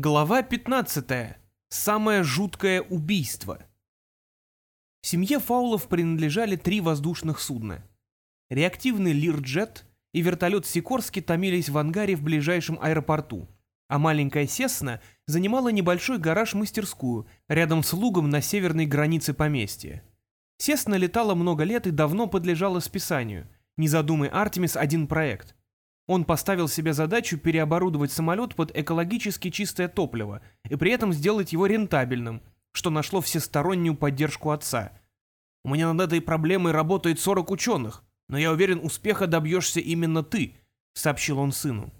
Глава 15. Самое жуткое убийство. Семье Фаулов принадлежали три воздушных судна. Реактивный Лирджет и вертолет Сикорски томились в ангаре в ближайшем аэропорту, а маленькая Сесна занимала небольшой гараж-мастерскую рядом с лугом на северной границе поместья. Сесна летала много лет и давно подлежала списанию, не задумай Артемис один проект. Он поставил себе задачу переоборудовать самолет под экологически чистое топливо и при этом сделать его рентабельным, что нашло всестороннюю поддержку отца. «У меня над этой проблемой работает 40 ученых, но я уверен, успеха добьешься именно ты», — сообщил он сыну.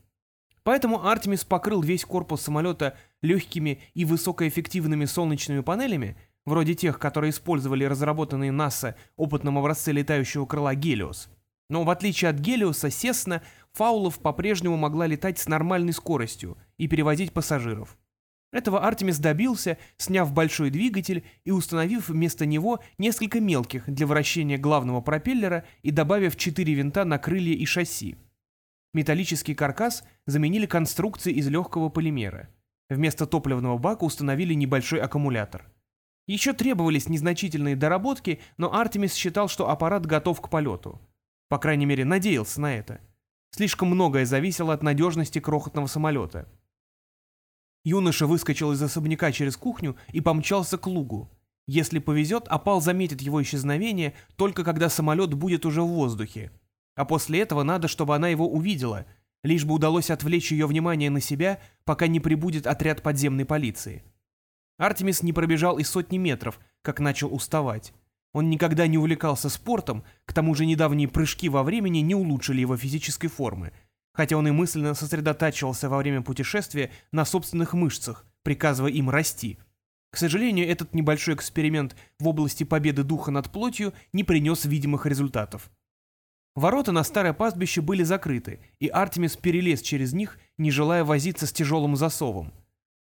Поэтому Артемис покрыл весь корпус самолета легкими и высокоэффективными солнечными панелями, вроде тех, которые использовали разработанные НАСА опытном образце летающего крыла «Гелиос». Но в отличие от Гелиоса, Сесна Фаулов по-прежнему могла летать с нормальной скоростью и перевозить пассажиров. Этого Артемис добился, сняв большой двигатель и установив вместо него несколько мелких для вращения главного пропеллера и добавив четыре винта на крылья и шасси. Металлический каркас заменили конструкцией из легкого полимера. Вместо топливного бака установили небольшой аккумулятор. Еще требовались незначительные доработки, но Артемис считал, что аппарат готов к полету. По крайней мере, надеялся на это. Слишком многое зависело от надежности крохотного самолета. Юноша выскочил из особняка через кухню и помчался к лугу. Если повезет, опал заметит его исчезновение только когда самолет будет уже в воздухе. А после этого надо, чтобы она его увидела, лишь бы удалось отвлечь ее внимание на себя, пока не прибудет отряд подземной полиции. Артемис не пробежал и сотни метров, как начал уставать. Он никогда не увлекался спортом, к тому же недавние прыжки во времени не улучшили его физической формы, хотя он и мысленно сосредотачивался во время путешествия на собственных мышцах, приказывая им расти. К сожалению, этот небольшой эксперимент в области победы духа над плотью не принес видимых результатов. Ворота на старое пастбище были закрыты, и Артемис перелез через них, не желая возиться с тяжелым засовом.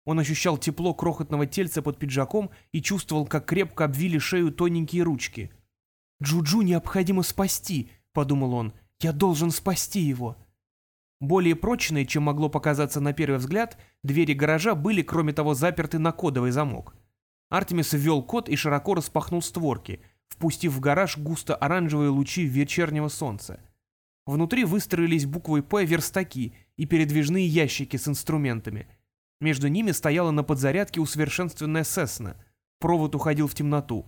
Он ощущал тепло крохотного тельца под пиджаком и чувствовал, как крепко обвили шею тоненькие ручки. «Джуджу необходимо спасти», — подумал он. «Я должен спасти его». Более прочные, чем могло показаться на первый взгляд, двери гаража были, кроме того, заперты на кодовый замок. Артемис ввел код и широко распахнул створки, впустив в гараж густо-оранжевые лучи вечернего солнца. Внутри выстроились буквой «П» верстаки и передвижные ящики с инструментами — между ними стояла на подзарядке усовершенствованная Сессна. Провод уходил в темноту.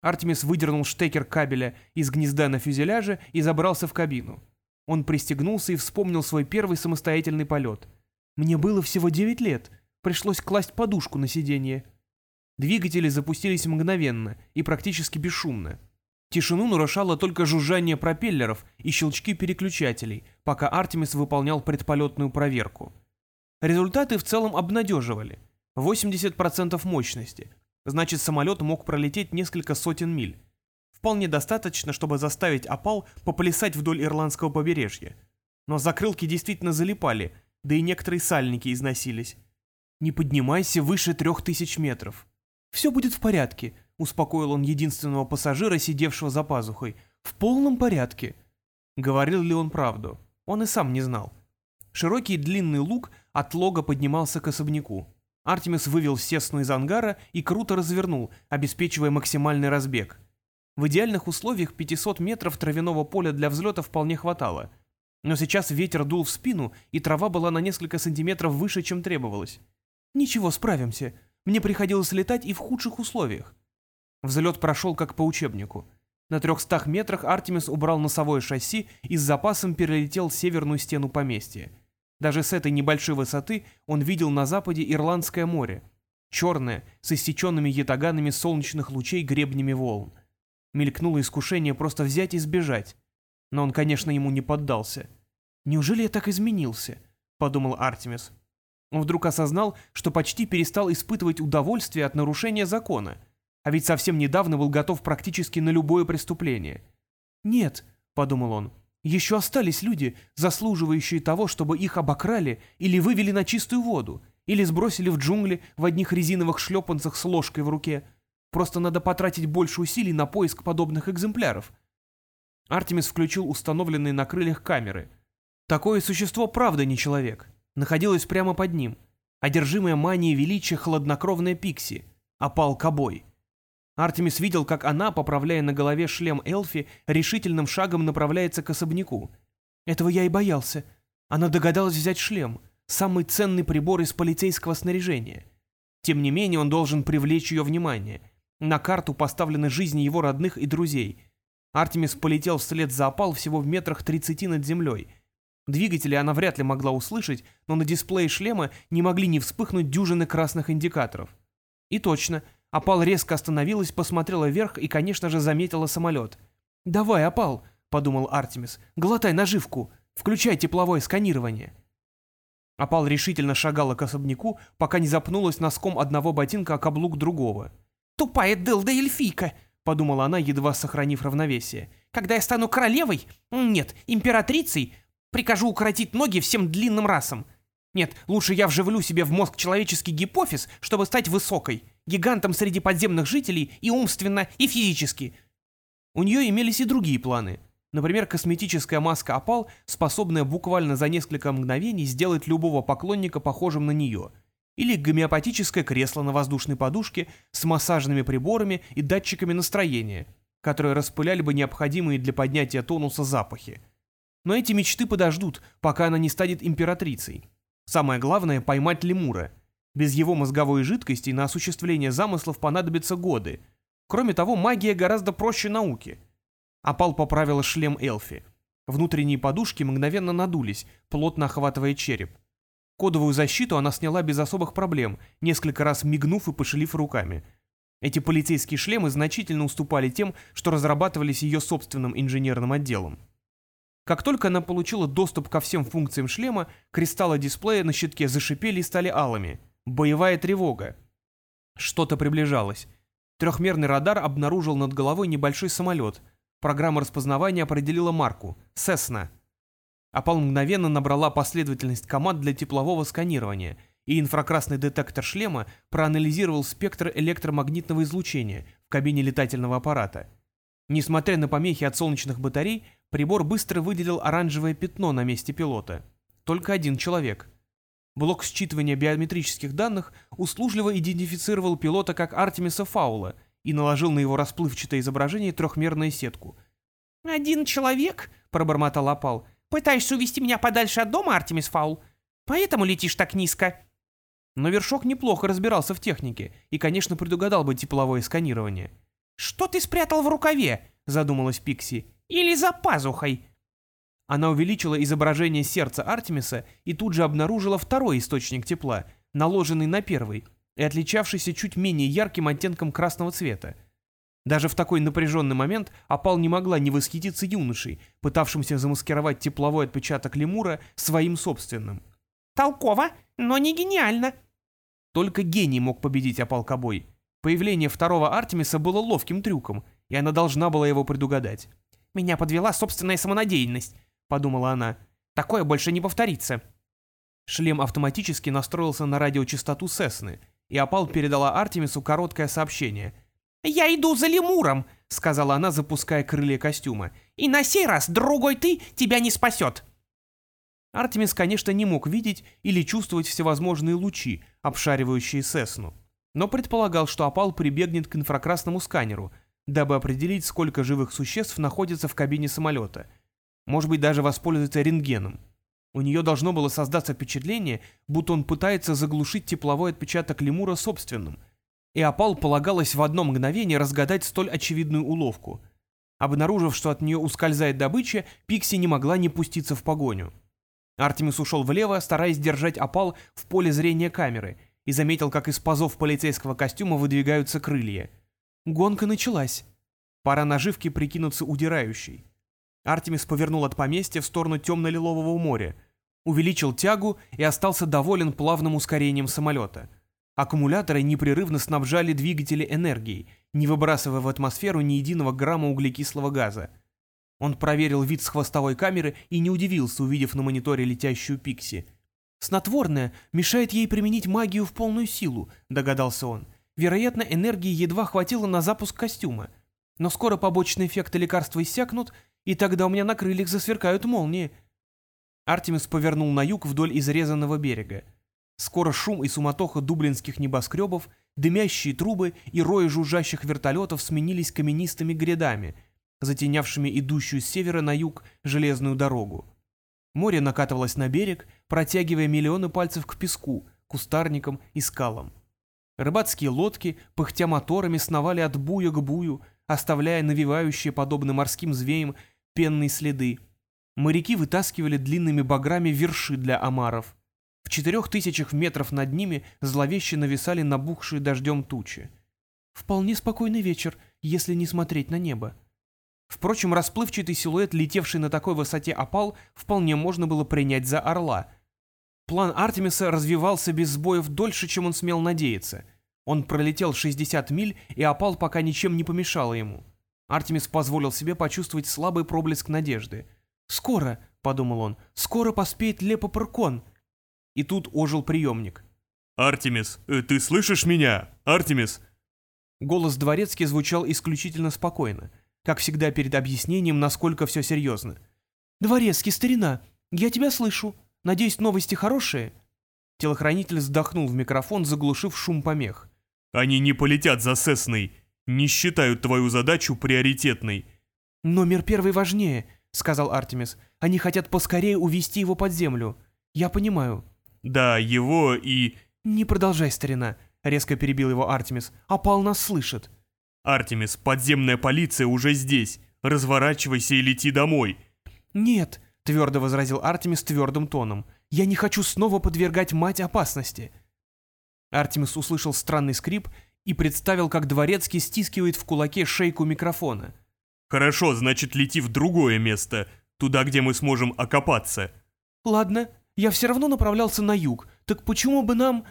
Артемис выдернул штекер кабеля из гнезда на фюзеляже и забрался в кабину. Он пристегнулся и вспомнил свой первый самостоятельный полет. «Мне было всего 9 лет. Пришлось класть подушку на сиденье». Двигатели запустились мгновенно и практически бесшумно. Тишину нарушало только жужжание пропеллеров и щелчки переключателей, пока Артемис выполнял предполетную проверку. Результаты в целом обнадеживали. 80% мощности. Значит, самолет мог пролететь несколько сотен миль. Вполне достаточно, чтобы заставить опал поплясать вдоль ирландского побережья. Но закрылки действительно залипали, да и некоторые сальники износились. «Не поднимайся выше трех тысяч метров». «Все будет в порядке», — успокоил он единственного пассажира, сидевшего за пазухой. «В полном порядке». Говорил ли он правду? Он и сам не знал. Широкий длинный луг от лога поднимался к особняку. Артемис вывел Сесну из ангара и круто развернул, обеспечивая максимальный разбег. В идеальных условиях 500 метров травяного поля для взлета вполне хватало. Но сейчас ветер дул в спину, и трава была на несколько сантиметров выше, чем требовалось. «Ничего, справимся. Мне приходилось летать и в худших условиях». Взлет прошел как по учебнику. На трехстах метрах Артемис убрал носовое шасси и с запасом перелетел северную стену поместья. Даже с этой небольшой высоты он видел на западе Ирландское море, черное, с иссеченными ятаганами солнечных лучей гребнями волн. Мелькнуло искушение просто взять и сбежать. Но он, конечно, ему не поддался. «Неужели я так изменился?» — подумал Артемис. Он вдруг осознал, что почти перестал испытывать удовольствие от нарушения закона, а ведь совсем недавно был готов практически на любое преступление. «Нет», — подумал он, еще остались люди, заслуживающие того, чтобы их обокрали или вывели на чистую воду, или сбросили в джунгли в одних резиновых шлепанцах с ложкой в руке. Просто надо потратить больше усилий на поиск подобных экземпляров. Артемис включил установленные на крыльях камеры. Такое существо правда не человек. Находилось прямо под ним. Одержимая манией величия хладнокровная Пикси. Опал Кобой. Артемис видел, как она, поправляя на голове шлем Элфи, решительным шагом направляется к особняку. Этого я и боялся. Она догадалась взять шлем, самый ценный прибор из полицейского снаряжения. Тем не менее, он должен привлечь ее внимание. На карту поставлены жизни его родных и друзей. Артемис полетел вслед за опал всего в метрах 30 над землей. Двигатели она вряд ли могла услышать, но на дисплее шлема не могли не вспыхнуть дюжины красных индикаторов. И точно, опал резко остановилась, посмотрела вверх и, конечно же, заметила самолет. «Давай, опал!» — подумал Артемис. «Глотай наживку! Включай тепловое сканирование!» Опал решительно шагала к особняку, пока не запнулась носком одного ботинка о каблук другого. «Тупая дылда эльфийка!» — подумала она, едва сохранив равновесие. «Когда я стану королевой? Нет, императрицей? Прикажу укоротить ноги всем длинным расам. Нет, лучше я вживлю себе в мозг человеческий гипофиз, чтобы стать высокой, гигантом среди подземных жителей и умственно, и физически». У нее имелись и другие планы — Например, косметическая маска опал, способная буквально за несколько мгновений сделать любого поклонника похожим на нее. Или гомеопатическое кресло на воздушной подушке с массажными приборами и датчиками настроения, которые распыляли бы необходимые для поднятия тонуса запахи. Но эти мечты подождут, пока она не станет императрицей. Самое главное — поймать лемура. Без его мозговой жидкости на осуществление замыслов понадобятся годы. Кроме того, магия гораздо проще науки — Апал поправила шлем Элфи. Внутренние подушки мгновенно надулись, плотно охватывая череп. Кодовую защиту она сняла без особых проблем, несколько раз мигнув и пошелив руками. Эти полицейские шлемы значительно уступали тем, что разрабатывались ее собственным инженерным отделом. Как только она получила доступ ко всем функциям шлема, кристаллы дисплея на щитке зашипели и стали алыми. Боевая тревога. Что-то приближалось. Трехмерный радар обнаружил над головой небольшой самолет — Программа распознавания определила марку — «Сесна». Апал мгновенно набрала последовательность команд для теплового сканирования, и инфракрасный детектор шлема проанализировал спектр электромагнитного излучения в кабине летательного аппарата. Несмотря на помехи от солнечных батарей, прибор быстро выделил оранжевое пятно на месте пилота. Только один человек. Блок считывания биометрических данных услужливо идентифицировал пилота как Артемиса Фаула — и наложил на его расплывчатое изображение трехмерную сетку. «Один человек?» — пробормотал опал. «Пытаешься увести меня подальше от дома, Артемис Фаул? Поэтому летишь так низко?» Но Вершок неплохо разбирался в технике и, конечно, предугадал бы тепловое сканирование. «Что ты спрятал в рукаве?» — задумалась Пикси. «Или за пазухой?» Она увеличила изображение сердца Артемиса и тут же обнаружила второй источник тепла, наложенный на первый — и отличавшийся чуть менее ярким оттенком красного цвета. Даже в такой напряженный момент Апал не могла не восхититься юношей, пытавшимся замаскировать тепловой отпечаток лемура своим собственным. «Толково, но не гениально». Только гений мог победить Апал Кобой. Появление второго Артемиса было ловким трюком, и она должна была его предугадать. «Меня подвела собственная самонадеянность», — подумала она. «Такое больше не повторится». Шлем автоматически настроился на радиочастоту Сесны — и Апал передала Артемису короткое сообщение. «Я иду за лемуром», — сказала она, запуская крылья костюма. «И на сей раз другой ты тебя не спасет». Артемис, конечно, не мог видеть или чувствовать всевозможные лучи, обшаривающие Сесну, но предполагал, что Апал прибегнет к инфракрасному сканеру, дабы определить, сколько живых существ находится в кабине самолета. Может быть, даже воспользуется рентгеном. У нее должно было создаться впечатление, будто он пытается заглушить тепловой отпечаток лемура собственным. И опал полагалось в одно мгновение разгадать столь очевидную уловку. Обнаружив, что от нее ускользает добыча, Пикси не могла не пуститься в погоню. Артемис ушел влево, стараясь держать опал в поле зрения камеры, и заметил, как из пазов полицейского костюма выдвигаются крылья. Гонка началась. Пора наживки прикинуться удирающей. Артемис повернул от поместья в сторону темно-лилового моря, увеличил тягу и остался доволен плавным ускорением самолета. Аккумуляторы непрерывно снабжали двигатели энергией, не выбрасывая в атмосферу ни единого грамма углекислого газа. Он проверил вид с хвостовой камеры и не удивился, увидев на мониторе летящую Пикси. «Снотворное мешает ей применить магию в полную силу», — догадался он. «Вероятно, энергии едва хватило на запуск костюма. Но скоро побочные эффекты лекарства иссякнут, и тогда у меня на крыльях засверкают молнии. Артемис повернул на юг вдоль изрезанного берега. Скоро шум и суматоха дублинских небоскребов, дымящие трубы и рои жужжащих вертолетов сменились каменистыми грядами, затенявшими идущую с севера на юг железную дорогу. Море накатывалось на берег, протягивая миллионы пальцев к песку, кустарникам и скалам. Рыбацкие лодки, пыхтя моторами, сновали от буя к бую, оставляя навивающие, подобно морским звеям, пенные следы. Моряки вытаскивали длинными баграми верши для омаров. В четырех тысячах метров над ними зловеще нависали набухшие дождем тучи. Вполне спокойный вечер, если не смотреть на небо. Впрочем, расплывчатый силуэт, летевший на такой высоте опал, вполне можно было принять за орла. План Артемиса развивался без сбоев дольше, чем он смел надеяться. Он пролетел 60 миль, и опал пока ничем не помешало ему. Артемис позволил себе почувствовать слабый проблеск надежды. «Скоро», — подумал он, — «скоро поспеет Лепопаркон». И тут ожил приемник. «Артемис, э, ты слышишь меня? Артемис!» Голос дворецкий звучал исключительно спокойно, как всегда перед объяснением, насколько все серьезно. «Дворецкий, старина, я тебя слышу. Надеюсь, новости хорошие?» Телохранитель вздохнул в микрофон, заглушив шум помех. «Они не полетят за Сесной, не считают твою задачу приоритетной». «Номер первый важнее», — сказал Артемис. «Они хотят поскорее увести его под землю. Я понимаю. Да, его и... «Не продолжай, старина», — резко перебил его Артемис. «Опал нас слышит». «Артемис, подземная полиция уже здесь. Разворачивайся и лети домой». «Нет», — твердо возразил Артемис твердым тоном. «Я не хочу снова подвергать мать опасности». Артемис услышал странный скрип и представил, как дворецкий стискивает в кулаке шейку микрофона. «Хорошо, значит, лети в другое место, туда, где мы сможем окопаться». «Ладно, я все равно направлялся на юг, так почему бы нам...»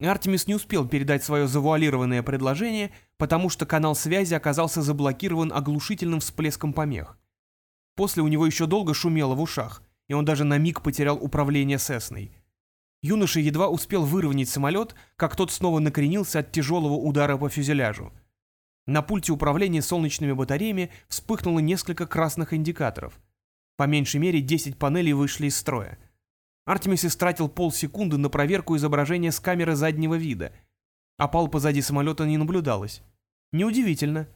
Артемис не успел передать свое завуалированное предложение, потому что канал связи оказался заблокирован оглушительным всплеском помех. После у него еще долго шумело в ушах, и он даже на миг потерял управление Сесной. Юноша едва успел выровнять самолет, как тот снова накренился от тяжелого удара по фюзеляжу. На пульте управления солнечными батареями вспыхнуло несколько красных индикаторов. По меньшей мере 10 панелей вышли из строя. Артемис истратил полсекунды на проверку изображения с камеры заднего вида. Опал позади самолета не наблюдалось. Неудивительно.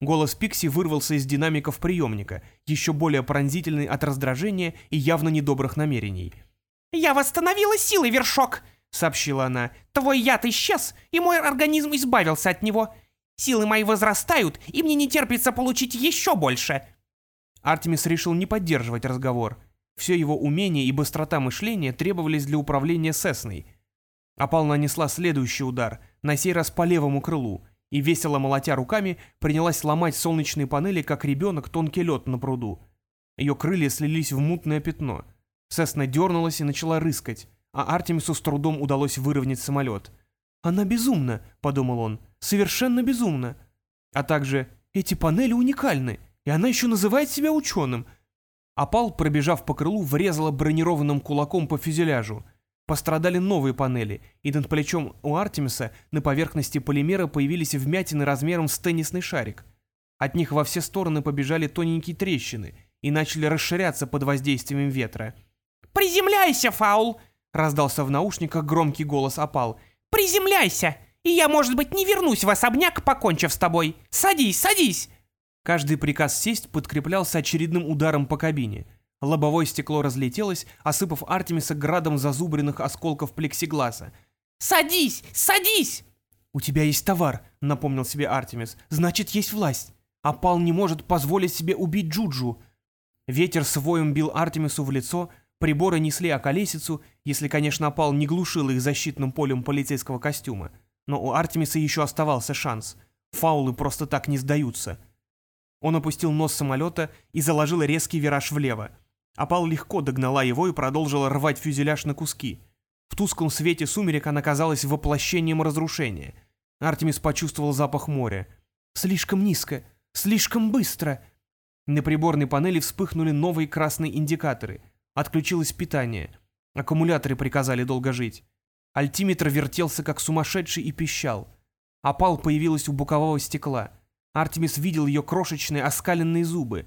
Голос Пикси вырвался из динамиков приемника, еще более пронзительный от раздражения и явно недобрых намерений. «Я восстановила силы, Вершок!» — сообщила она. «Твой яд исчез, и мой организм избавился от него. Силы мои возрастают, и мне не терпится получить еще больше!» Артемис решил не поддерживать разговор — все его умение и быстрота мышления требовались для управления Сесной. Апал нанесла следующий удар, на сей раз по левому крылу, и, весело молотя руками, принялась ломать солнечные панели, как ребенок тонкий лед на пруду. Ее крылья слились в мутное пятно. Сесна дернулась и начала рыскать, а Артемису с трудом удалось выровнять самолет. «Она безумна», — подумал он, — «совершенно безумна». А также «эти панели уникальны, и она еще называет себя ученым», Опал, пробежав по крылу, врезала бронированным кулаком по фюзеляжу. Пострадали новые панели, и над плечом у Артемиса на поверхности полимера появились вмятины размером с теннисный шарик. От них во все стороны побежали тоненькие трещины и начали расширяться под воздействием ветра. «Приземляйся, Фаул!» — раздался в наушниках громкий голос Опал. «Приземляйся! И я, может быть, не вернусь в особняк, покончив с тобой! Садись, садись!» Каждый приказ сесть подкреплялся очередным ударом по кабине. Лобовое стекло разлетелось, осыпав Артемиса градом зазубренных осколков плексигласа. «Садись! Садись!» «У тебя есть товар», — напомнил себе Артемис. «Значит, есть власть. Апал не может позволить себе убить Джуджу». Ветер с воем бил Артемису в лицо, приборы несли околесицу, если, конечно, Апал не глушил их защитным полем полицейского костюма. Но у Артемиса еще оставался шанс. Фаулы просто так не сдаются. Он опустил нос самолета и заложил резкий вираж влево. Апал легко догнала его и продолжила рвать фюзеляж на куски. В тусклом свете сумерек она казалась воплощением разрушения. Артемис почувствовал запах моря. «Слишком низко! Слишком быстро!» На приборной панели вспыхнули новые красные индикаторы. Отключилось питание. Аккумуляторы приказали долго жить. Альтиметр вертелся как сумасшедший и пищал. Опал появилась у бокового стекла. Артемис видел ее крошечные оскаленные зубы.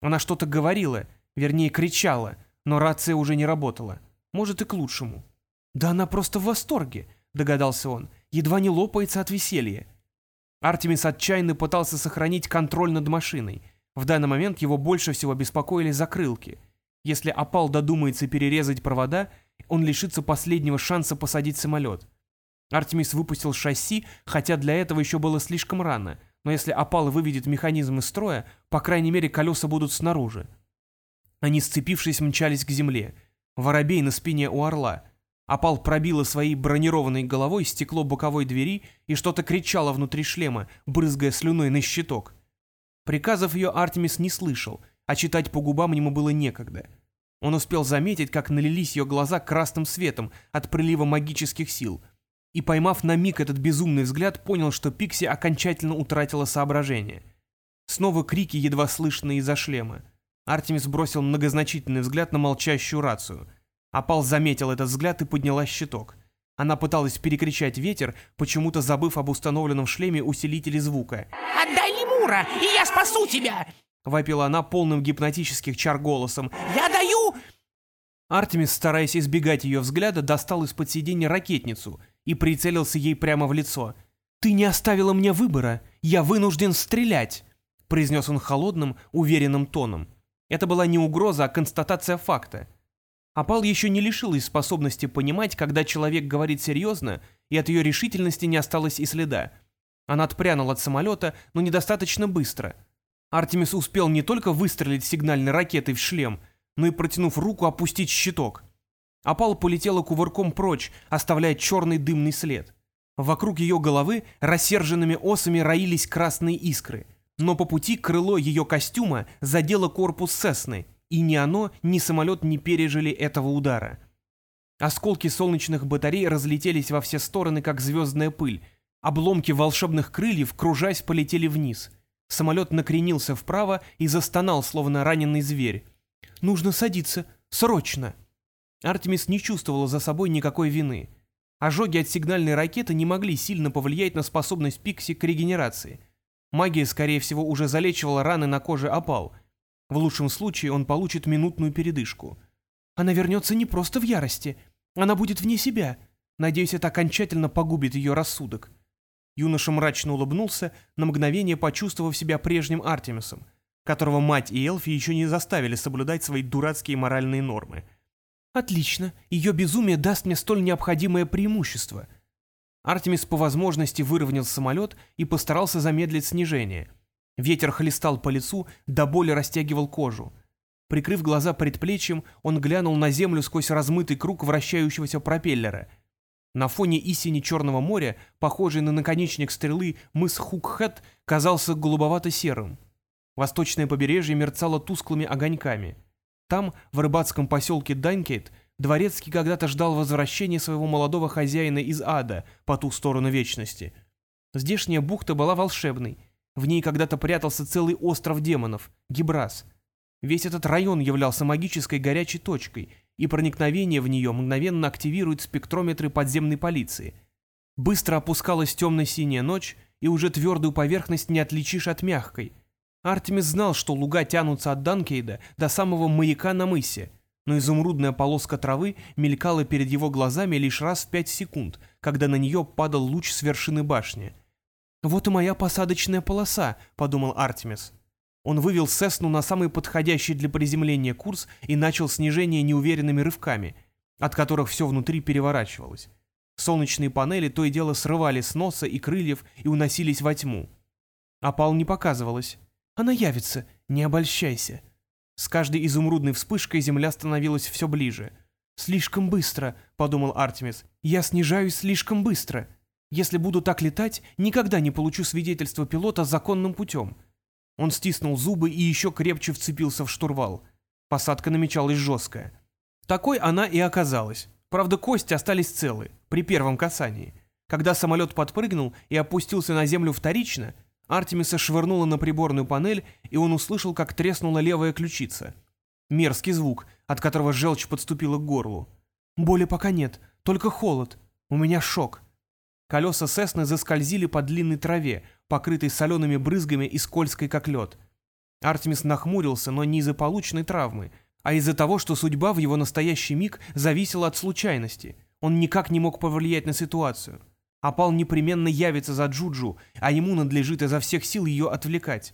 Она что-то говорила, вернее кричала, но рация уже не работала. Может и к лучшему. «Да она просто в восторге», — догадался он, едва не лопается от веселья. Артемис отчаянно пытался сохранить контроль над машиной. В данный момент его больше всего беспокоили закрылки. Если опал додумается перерезать провода, он лишится последнего шанса посадить самолет. Артемис выпустил шасси, хотя для этого еще было слишком рано, но если опал выведет механизм из строя, по крайней мере колеса будут снаружи. Они, сцепившись, мчались к земле. Воробей на спине у орла. Опал пробила своей бронированной головой стекло боковой двери и что-то кричало внутри шлема, брызгая слюной на щиток. Приказов ее Артемис не слышал, а читать по губам ему было некогда. Он успел заметить, как налились ее глаза красным светом от прилива магических сил, и, поймав на миг этот безумный взгляд, понял, что Пикси окончательно утратила соображение. Снова крики, едва слышные из-за шлема. Артемис бросил многозначительный взгляд на молчащую рацию. Апал заметил этот взгляд и подняла щиток. Она пыталась перекричать ветер, почему-то забыв об установленном в шлеме усилителе звука. «Отдай лемура, и я спасу тебя!» Вопила она полным гипнотических чар голосом. «Я даю...» Артемис, стараясь избегать ее взгляда, достал из-под сиденья ракетницу и прицелился ей прямо в лицо. «Ты не оставила мне выбора, я вынужден стрелять!» произнес он холодным, уверенным тоном. Это была не угроза, а констатация факта. Апал еще не лишилась способности понимать, когда человек говорит серьезно, и от ее решительности не осталось и следа. Она отпрянула от самолета, но недостаточно быстро. Артемис успел не только выстрелить сигнальной ракетой в шлем, но и, протянув руку, опустить щиток. Апал полетела кувырком прочь, оставляя черный дымный след. Вокруг ее головы рассерженными осами роились красные искры но по пути крыло ее костюма задело корпус Сесны, и ни оно, ни самолет не пережили этого удара. Осколки солнечных батарей разлетелись во все стороны, как звездная пыль. Обломки волшебных крыльев, кружась, полетели вниз. Самолет накренился вправо и застонал, словно раненый зверь. «Нужно садиться. Срочно!» Артемис не чувствовала за собой никакой вины. Ожоги от сигнальной ракеты не могли сильно повлиять на способность Пикси к регенерации – Магия, скорее всего, уже залечивала раны на коже опал. В лучшем случае он получит минутную передышку. Она вернется не просто в ярости. Она будет вне себя. Надеюсь, это окончательно погубит ее рассудок. Юноша мрачно улыбнулся, на мгновение почувствовав себя прежним Артемисом, которого мать и Элфи еще не заставили соблюдать свои дурацкие моральные нормы. «Отлично, ее безумие даст мне столь необходимое преимущество», Артемис по возможности выровнял самолет и постарался замедлить снижение. Ветер хлестал по лицу, до боли растягивал кожу. Прикрыв глаза предплечьем, он глянул на землю сквозь размытый круг вращающегося пропеллера. На фоне истине Черного моря, похожий на наконечник стрелы, мыс Хукхэт казался голубовато-серым. Восточное побережье мерцало тусклыми огоньками. Там, в рыбацком поселке Данькейт, Дворецкий когда-то ждал возвращения своего молодого хозяина из ада по ту сторону вечности. Здешняя бухта была волшебной. В ней когда-то прятался целый остров демонов — Гибрас. Весь этот район являлся магической горячей точкой, и проникновение в нее мгновенно активирует спектрометры подземной полиции. Быстро опускалась темно-синяя ночь, и уже твердую поверхность не отличишь от мягкой. Артемис знал, что луга тянутся от Данкейда до самого маяка на мысе — но изумрудная полоска травы мелькала перед его глазами лишь раз в пять секунд, когда на нее падал луч с вершины башни. «Вот и моя посадочная полоса», — подумал Артемис. Он вывел Сесну на самый подходящий для приземления курс и начал снижение неуверенными рывками, от которых все внутри переворачивалось. Солнечные панели то и дело срывали с носа и крыльев и уносились во тьму. Опал не показывалась. «Она явится, не обольщайся», с каждой изумрудной вспышкой земля становилась все ближе. «Слишком быстро», — подумал Артемис. «Я снижаюсь слишком быстро. Если буду так летать, никогда не получу свидетельство пилота законным путем». Он стиснул зубы и еще крепче вцепился в штурвал. Посадка намечалась жесткая. Такой она и оказалась. Правда, кости остались целы, при первом касании. Когда самолет подпрыгнул и опустился на землю вторично, Артемиса швырнула на приборную панель, и он услышал, как треснула левая ключица. Мерзкий звук, от которого желчь подступила к горлу. Боли пока нет, только холод. У меня шок. Колеса Сесны заскользили по длинной траве, покрытой солеными брызгами и скользкой, как лед. Артемис нахмурился, но не из-за полученной травмы, а из-за того, что судьба в его настоящий миг зависела от случайности. Он никак не мог повлиять на ситуацию. Апал непременно явится за Джуджу, а ему надлежит изо всех сил ее отвлекать.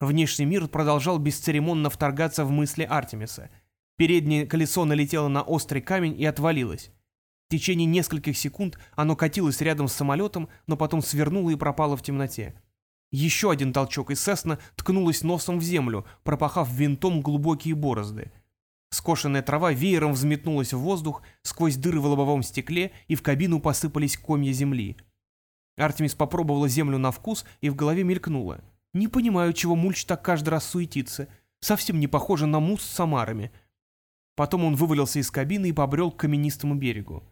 Внешний мир продолжал бесцеремонно вторгаться в мысли Артемиса. Переднее колесо налетело на острый камень и отвалилось. В течение нескольких секунд оно катилось рядом с самолетом, но потом свернуло и пропало в темноте. Еще один толчок, и Сесна ткнулась носом в землю, пропахав винтом глубокие борозды. Скошенная трава веером взметнулась в воздух, сквозь дыры в лобовом стекле, и в кабину посыпались комья земли. Артемис попробовала землю на вкус, и в голове мелькнуло. «Не понимаю, чего Мульч так каждый раз суетится. Совсем не похоже на мусс с самарами». Потом он вывалился из кабины и побрел к каменистому берегу.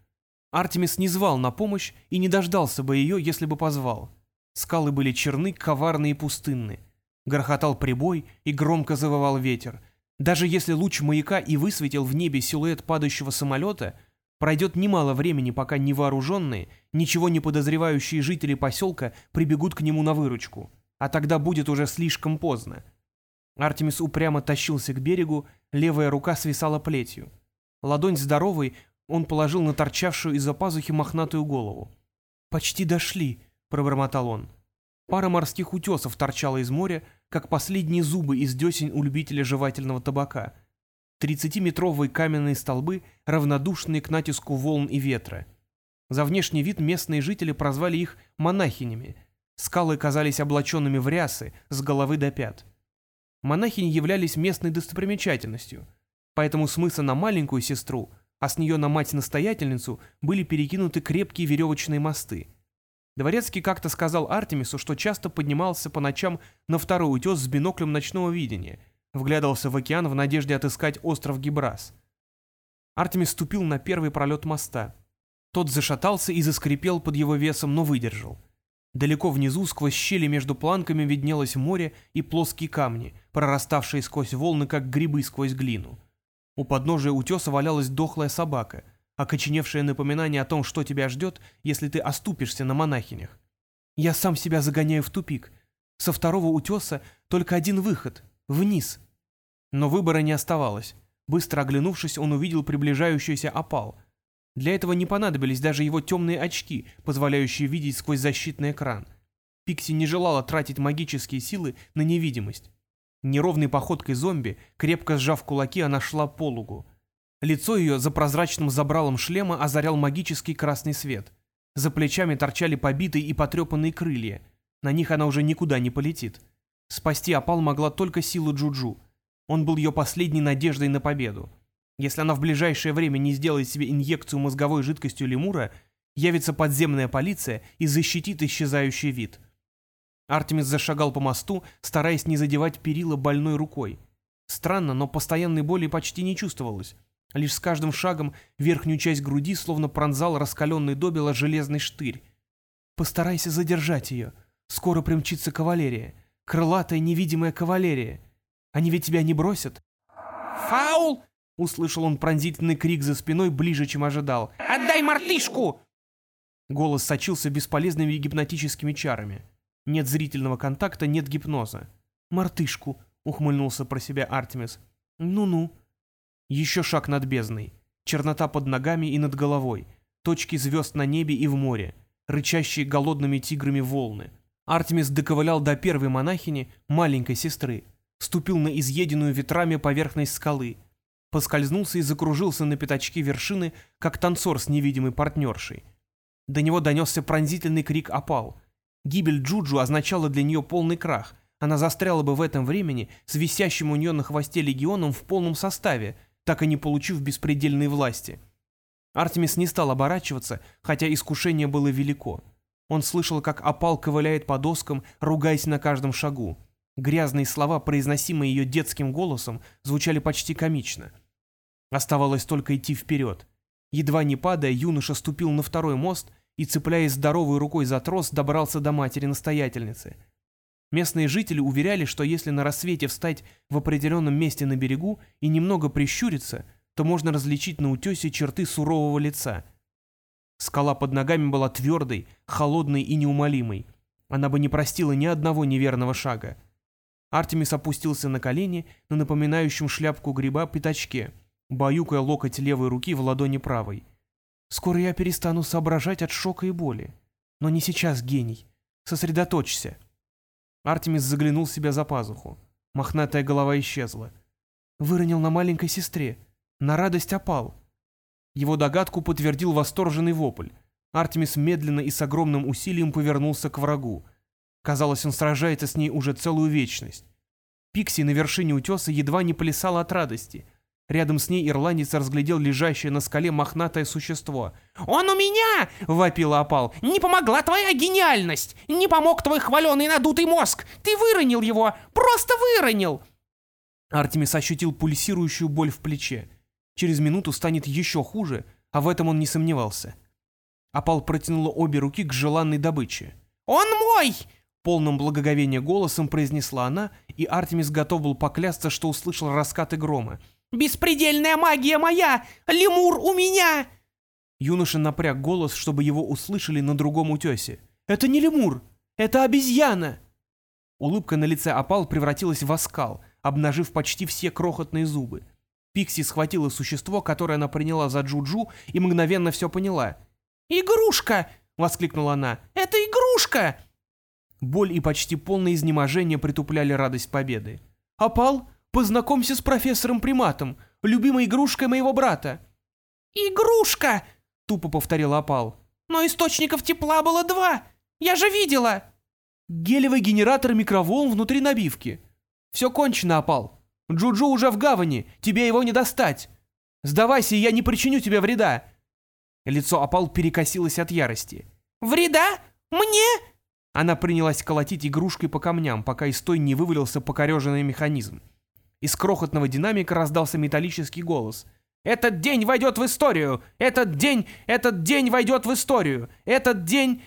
Артемис не звал на помощь и не дождался бы ее, если бы позвал. Скалы были черны, коварны и пустынны. Грохотал прибой и громко завывал ветер. Даже если луч маяка и высветил в небе силуэт падающего самолета, пройдет немало времени, пока невооруженные, ничего не подозревающие жители поселка прибегут к нему на выручку. А тогда будет уже слишком поздно. Артемис упрямо тащился к берегу, левая рука свисала плетью. Ладонь здоровой он положил на торчавшую из-за пазухи мохнатую голову. «Почти дошли», — пробормотал он. Пара морских утесов торчала из моря, как последние зубы из десен у любителя жевательного табака. Тридцатиметровые каменные столбы, равнодушные к натиску волн и ветра. За внешний вид местные жители прозвали их монахинями. Скалы казались облаченными в рясы с головы до пят. Монахини являлись местной достопримечательностью, поэтому с на маленькую сестру, а с нее на мать-настоятельницу были перекинуты крепкие веревочные мосты – Дворецкий как-то сказал Артемису, что часто поднимался по ночам на второй утес с биноклем ночного видения, вглядывался в океан в надежде отыскать остров Гибрас. Артемис ступил на первый пролет моста. Тот зашатался и заскрипел под его весом, но выдержал. Далеко внизу, сквозь щели между планками, виднелось море и плоские камни, прораставшие сквозь волны, как грибы сквозь глину. У подножия утеса валялась дохлая собака — окоченевшее напоминание о том, что тебя ждет, если ты оступишься на монахинях. Я сам себя загоняю в тупик. Со второго утеса только один выход — вниз. Но выбора не оставалось. Быстро оглянувшись, он увидел приближающийся опал. Для этого не понадобились даже его темные очки, позволяющие видеть сквозь защитный экран. Пикси не желала тратить магические силы на невидимость. Неровной походкой зомби, крепко сжав кулаки, она шла по лугу. Лицо ее за прозрачным забралом шлема озарял магический красный свет. За плечами торчали побитые и потрепанные крылья. На них она уже никуда не полетит. Спасти опал могла только сила Джуджу. Он был ее последней надеждой на победу. Если она в ближайшее время не сделает себе инъекцию мозговой жидкостью лемура, явится подземная полиция и защитит исчезающий вид. Артемис зашагал по мосту, стараясь не задевать перила больной рукой. Странно, но постоянной боли почти не чувствовалось. Лишь с каждым шагом верхнюю часть груди словно пронзал раскаленный добело железный штырь. «Постарайся задержать ее. Скоро примчится кавалерия. Крылатая невидимая кавалерия. Они ведь тебя не бросят?» «Фаул!» — услышал он пронзительный крик за спиной ближе, чем ожидал. «Отдай мартышку!» Голос сочился бесполезными гипнотическими чарами. Нет зрительного контакта, нет гипноза. «Мартышку!» — ухмыльнулся про себя Артемис. «Ну-ну». Еще шаг над бездной. Чернота под ногами и над головой. Точки звезд на небе и в море. Рычащие голодными тиграми волны. Артемис доковылял до первой монахини, маленькой сестры. Ступил на изъеденную ветрами поверхность скалы. Поскользнулся и закружился на пятачке вершины, как танцор с невидимой партнершей. До него донесся пронзительный крик опал. Гибель Джуджу означала для нее полный крах. Она застряла бы в этом времени с висящим у нее на хвосте легионом в полном составе — так и не получив беспредельной власти. Артемис не стал оборачиваться, хотя искушение было велико. Он слышал, как опал ковыляет по доскам, ругаясь на каждом шагу. Грязные слова, произносимые ее детским голосом, звучали почти комично. Оставалось только идти вперед. Едва не падая, юноша ступил на второй мост и, цепляясь здоровой рукой за трос, добрался до матери-настоятельницы — Местные жители уверяли, что если на рассвете встать в определенном месте на берегу и немного прищуриться, то можно различить на утесе черты сурового лица. Скала под ногами была твердой, холодной и неумолимой. Она бы не простила ни одного неверного шага. Артемис опустился на колени на напоминающем шляпку гриба пятачке, баюкая локоть левой руки в ладони правой. Скоро я перестану соображать от шока и боли. Но не сейчас, гений. Сосредоточься. Артемис заглянул себя за пазуху. Мохнатая голова исчезла. Выронил на маленькой сестре. На радость опал. Его догадку подтвердил восторженный вопль. Артемис медленно и с огромным усилием повернулся к врагу. Казалось, он сражается с ней уже целую вечность. Пикси на вершине утеса едва не плясала от радости. Рядом с ней ирландец разглядел лежащее на скале мохнатое существо. «Он у меня!» — вопила опал. «Не помогла твоя гениальность! Не помог твой хваленый надутый мозг! Ты выронил его! Просто выронил!» Артемис ощутил пульсирующую боль в плече. Через минуту станет еще хуже, а в этом он не сомневался. Опал протянула обе руки к желанной добыче. «Он мой!» Полным благоговения голосом произнесла она, и Артемис готов был поклясться, что услышал раскаты грома. «Беспредельная магия моя! Лемур у меня!» Юноша напряг голос, чтобы его услышали на другом утесе. «Это не лемур! Это обезьяна!» Улыбка на лице опал превратилась в оскал, обнажив почти все крохотные зубы. Пикси схватила существо, которое она приняла за Джуджу, и мгновенно все поняла. «Игрушка!» — воскликнула она. «Это игрушка!» Боль и почти полное изнеможение притупляли радость победы. «Опал, познакомься с профессором-приматом, любимой игрушкой моего брата». «Игрушка!» — тупо повторил Опал. «Но источников тепла было два! Я же видела!» «Гелевый генератор микроволн внутри набивки. Все кончено, Опал. Джуджу уже в гавани, тебе его не достать. Сдавайся, и я не причиню тебе вреда». Лицо Опал перекосилось от ярости. «Вреда? Мне?» Она принялась колотить игрушкой по камням, пока из той не вывалился покореженный механизм. Из крохотного динамика раздался металлический голос. «Этот день войдет в историю! Этот день, этот день войдет в историю! Этот день...»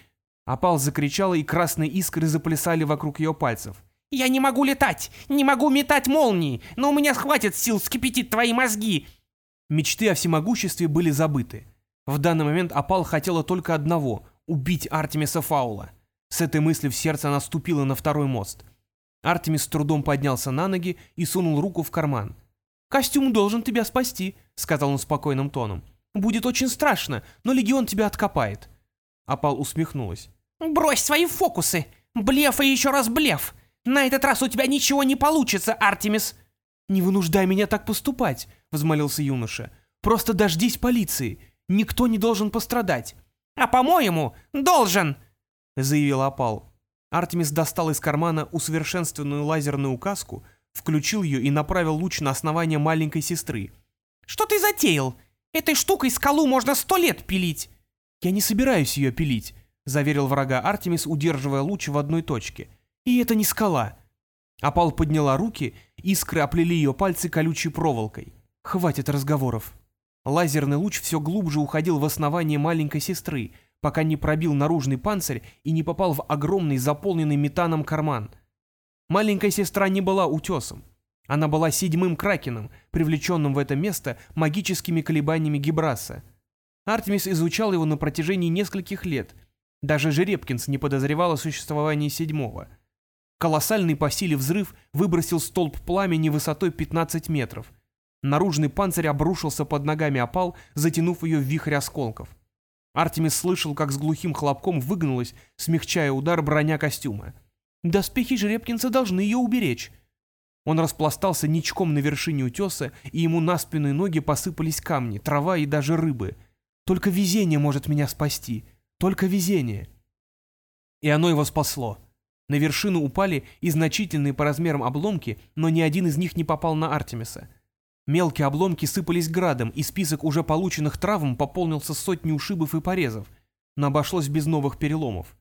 Опал закричала, и красные искры заплясали вокруг ее пальцев. «Я не могу летать! Не могу метать молнии! Но у меня хватит сил скипятить твои мозги!» Мечты о всемогуществе были забыты. В данный момент Опал хотела только одного — убить Артемиса Фаула. С этой мыслью в сердце она ступила на второй мост. Артемис с трудом поднялся на ноги и сунул руку в карман. «Костюм должен тебя спасти», — сказал он спокойным тоном. «Будет очень страшно, но Легион тебя откопает». Апал усмехнулась. «Брось свои фокусы! Блеф и еще раз блеф! На этот раз у тебя ничего не получится, Артемис!» «Не вынуждай меня так поступать», — взмолился юноша. «Просто дождись полиции. Никто не должен пострадать». «А по-моему, должен!» — заявил Апал. Артемис достал из кармана усовершенствованную лазерную указку, включил ее и направил луч на основание маленькой сестры. «Что ты затеял? Этой штукой скалу можно сто лет пилить!» «Я не собираюсь ее пилить», — заверил врага Артемис, удерживая луч в одной точке. «И это не скала». Апал подняла руки, искры оплели ее пальцы колючей проволокой. «Хватит разговоров». Лазерный луч все глубже уходил в основание маленькой сестры, пока не пробил наружный панцирь и не попал в огромный заполненный метаном карман. Маленькая сестра не была утесом. Она была седьмым кракеном, привлеченным в это место магическими колебаниями Гибраса. Артемис изучал его на протяжении нескольких лет. Даже Жеребкинс не подозревал о существовании седьмого. Колоссальный по силе взрыв выбросил столб пламени высотой 15 метров. Наружный панцирь обрушился под ногами опал, затянув ее в вихрь осколков. Артемис слышал, как с глухим хлопком выгнулась, смягчая удар броня костюма. Доспехи Жеребкинца должны ее уберечь. Он распластался ничком на вершине утеса, и ему на спину и ноги посыпались камни, трава и даже рыбы. Только везение может меня спасти. Только везение. И оно его спасло. На вершину упали и значительные по размерам обломки, но ни один из них не попал на Артемиса. Мелкие обломки сыпались градом, и список уже полученных травм пополнился сотней ушибов и порезов, но обошлось без новых переломов.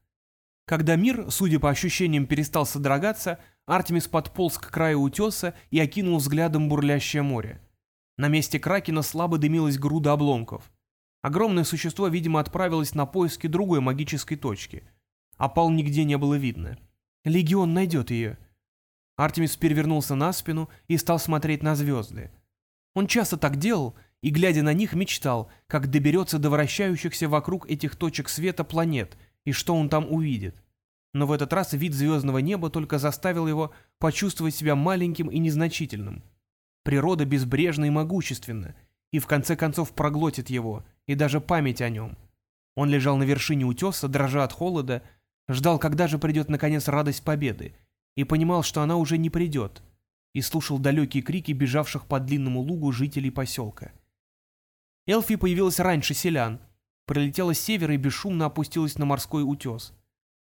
Когда мир, судя по ощущениям, перестал содрогаться, Артемис подполз к краю утеса и окинул взглядом бурлящее море. На месте Кракена слабо дымилась груда обломков. Огромное существо, видимо, отправилось на поиски другой магической точки. Опал нигде не было видно. Легион найдет ее. Артемис перевернулся на спину и стал смотреть на звезды. Он часто так делал и, глядя на них, мечтал, как доберется до вращающихся вокруг этих точек света планет и что он там увидит. Но в этот раз вид звездного неба только заставил его почувствовать себя маленьким и незначительным. Природа безбрежна и могущественна, и в конце концов проглотит его, и даже память о нем. Он лежал на вершине утеса, дрожа от холода, ждал, когда же придет наконец радость победы, и понимал, что она уже не придет, и слушал далекие крики бежавших по длинному лугу жителей поселка. Элфи появилась раньше селян, пролетела с севера и бесшумно опустилась на морской утес.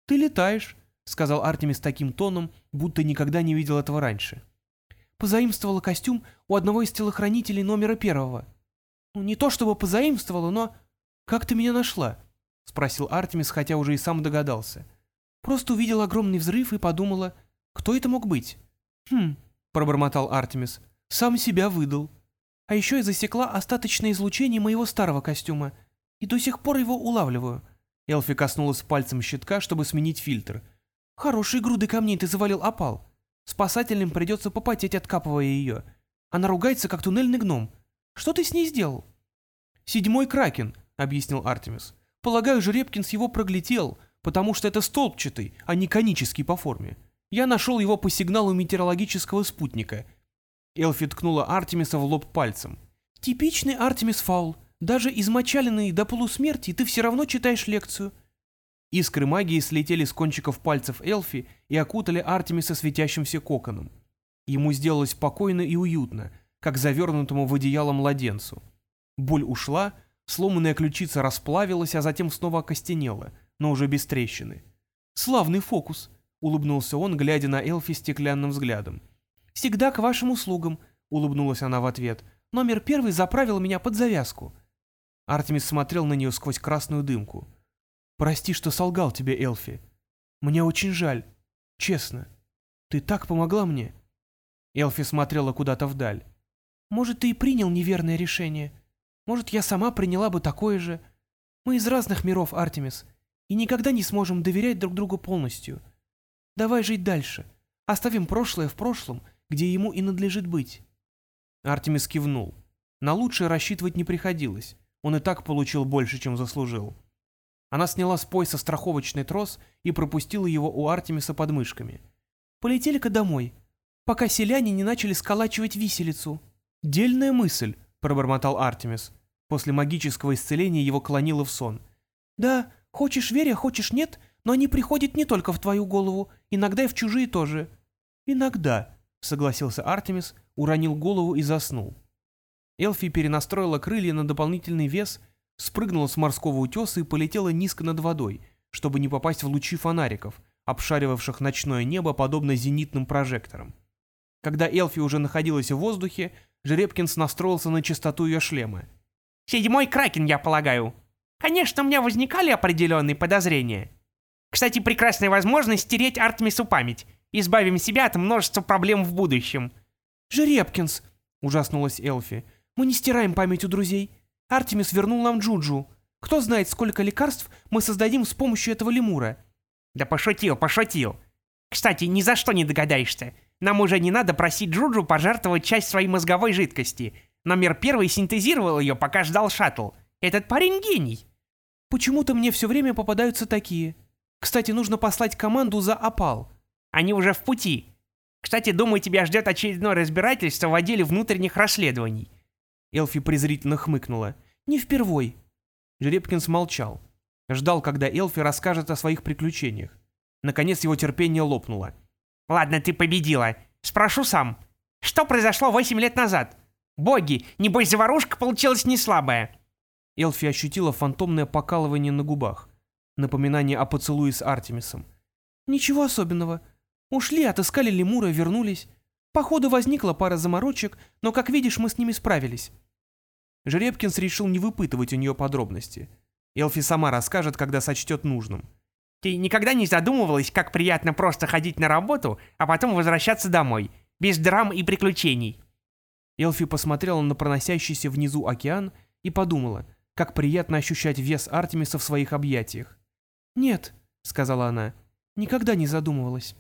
«Ты летаешь», — сказал Артемис таким тоном, будто никогда не видел этого раньше. «Позаимствовала костюм у одного из телохранителей номера первого». «Ну, не то чтобы позаимствовала, но...» «Как ты меня нашла?» — спросил Артемис, хотя уже и сам догадался. «Просто увидел огромный взрыв и подумала, кто это мог быть?» «Хм», — пробормотал Артемис, — «сам себя выдал. А еще я засекла остаточное излучение моего старого костюма, и до сих пор его улавливаю». Элфи коснулась пальцем щитка, чтобы сменить фильтр. «Хорошие груды камней ты завалил опал. Спасателям придется попотеть, откапывая ее. Она ругается, как туннельный гном. Что ты с ней сделал?» «Седьмой кракен», — объяснил Артемис. «Полагаю, Жеребкинс его проглядел, потому что это столбчатый, а не конический по форме. Я нашел его по сигналу метеорологического спутника». Элфи ткнула Артемиса в лоб пальцем. «Типичный Артемис Фаул. Даже измочаленный до полусмерти ты все равно читаешь лекцию». Искры магии слетели с кончиков пальцев Элфи и окутали Артемиса светящимся коконом. Ему сделалось спокойно и уютно, как завернутому в одеяло младенцу. Боль ушла, сломанная ключица расплавилась, а затем снова окостенела, но уже без трещины. «Славный фокус», — улыбнулся он, глядя на Элфи стеклянным взглядом. «Всегда к вашим услугам», — улыбнулась она в ответ. «Номер первый заправил меня под завязку». Артемис смотрел на нее сквозь красную дымку. «Прости, что солгал тебе, Элфи. Мне очень жаль. Честно. Ты так помогла мне». Элфи смотрела куда-то вдаль. «Может, ты и принял неверное решение. Может, я сама приняла бы такое же. Мы из разных миров, Артемис, и никогда не сможем доверять друг другу полностью. Давай жить дальше. Оставим прошлое в прошлом, где ему и надлежит быть». Артемис кивнул. На лучшее рассчитывать не приходилось. Он и так получил больше, чем заслужил. Она сняла с пояса страховочный трос и пропустила его у Артемиса под мышками. «Полетели-ка домой, пока селяне не начали сколачивать виселицу». «Дельная мысль», — пробормотал Артемис. После магического исцеления его клонило в сон. «Да, хочешь верь, а хочешь нет, но они приходят не только в твою голову, иногда и в чужие тоже». «Иногда», — согласился Артемис, уронил голову и заснул. Элфи перенастроила крылья на дополнительный вес, спрыгнула с морского утеса и полетела низко над водой, чтобы не попасть в лучи фонариков, обшаривавших ночное небо подобно зенитным прожекторам. Когда Элфи уже находилась в воздухе, Жеребкинс настроился на частоту ее шлема. «Седьмой кракен, я полагаю. Конечно, у меня возникали определенные подозрения. Кстати, прекрасная возможность стереть Артемису память. Избавим себя от множества проблем в будущем». «Жеребкинс!» — ужаснулась Элфи. Мы не стираем память у друзей. Артемис вернул нам Джуджу. Кто знает, сколько лекарств мы создадим с помощью этого лемура. Да пошутил, пошутил. Кстати, ни за что не догадаешься. Нам уже не надо просить Джуджу пожертвовать часть своей мозговой жидкости. Номер первый синтезировал ее, пока ждал шаттл. Этот парень гений. Почему-то мне все время попадаются такие. Кстати, нужно послать команду за Опал. Они уже в пути. Кстати, думаю, тебя ждет очередное разбирательство в отделе внутренних расследований. Элфи презрительно хмыкнула. «Не впервой». Жеребкин смолчал. Ждал, когда Элфи расскажет о своих приключениях. Наконец его терпение лопнуло. «Ладно, ты победила. Спрошу сам. Что произошло восемь лет назад? Боги, небось заварушка получилась не слабая». Элфи ощутила фантомное покалывание на губах. Напоминание о поцелуе с Артемисом. «Ничего особенного. Ушли, отыскали лемура, вернулись. Походу возникла пара заморочек, но, как видишь, мы с ними справились. Жеребкинс решил не выпытывать у нее подробности. Элфи сама расскажет, когда сочтет нужным. «Ты никогда не задумывалась, как приятно просто ходить на работу, а потом возвращаться домой, без драм и приключений?» Элфи посмотрела на проносящийся внизу океан и подумала, как приятно ощущать вес Артемиса в своих объятиях. «Нет», — сказала она, — «никогда не задумывалась».